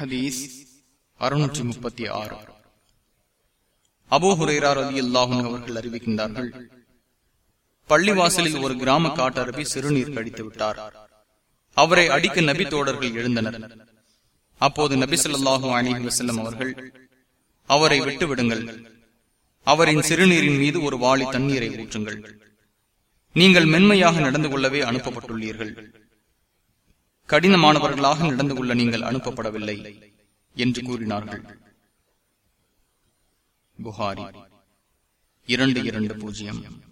ஹதீஸ் அறுநூற்றி முப்பத்தி ஆறு. அபோஹுரேரார் அலி அல்லாஹும் அவர்கள் அறிவிக்கின்றார்கள் பள்ளிவாசலில் ஒரு கிராம காட்டரபி சிறுநீர் கழித்து விட்டார். அவரை அடிக்க நபி தோடர்கள் எழுந்தனர். அப்போது நபி சொல்லாஹு அலிஹி வசல்லம் அவர்கள் அவரை விட்டுவிடுங்கள். அவரின் சிறுநீரின் மீது ஒரு வாளி தண்ணீரை ஊற்றுங்கள். நீங்கள் மென்மையாக நடந்து கொள்ளவே அனுப்பப்பட்டுள்ளீர்கள். கடினமானவர்களாக நடந்து கொள்ள நீங்கள் அனுப்பப்படவில்லை என்று கூறினார்கள். புகாரி இரண்டு இரண்டு பூஜ்ஜியம்.